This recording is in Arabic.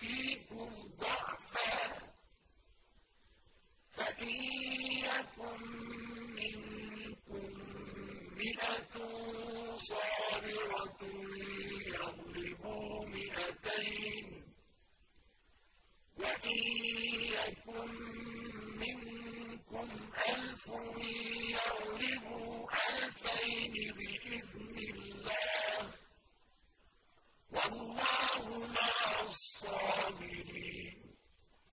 فيكم ضعفا فإن يكن منكم مئة صابرة يغلبوا مئتين وإن يكن منكم ألف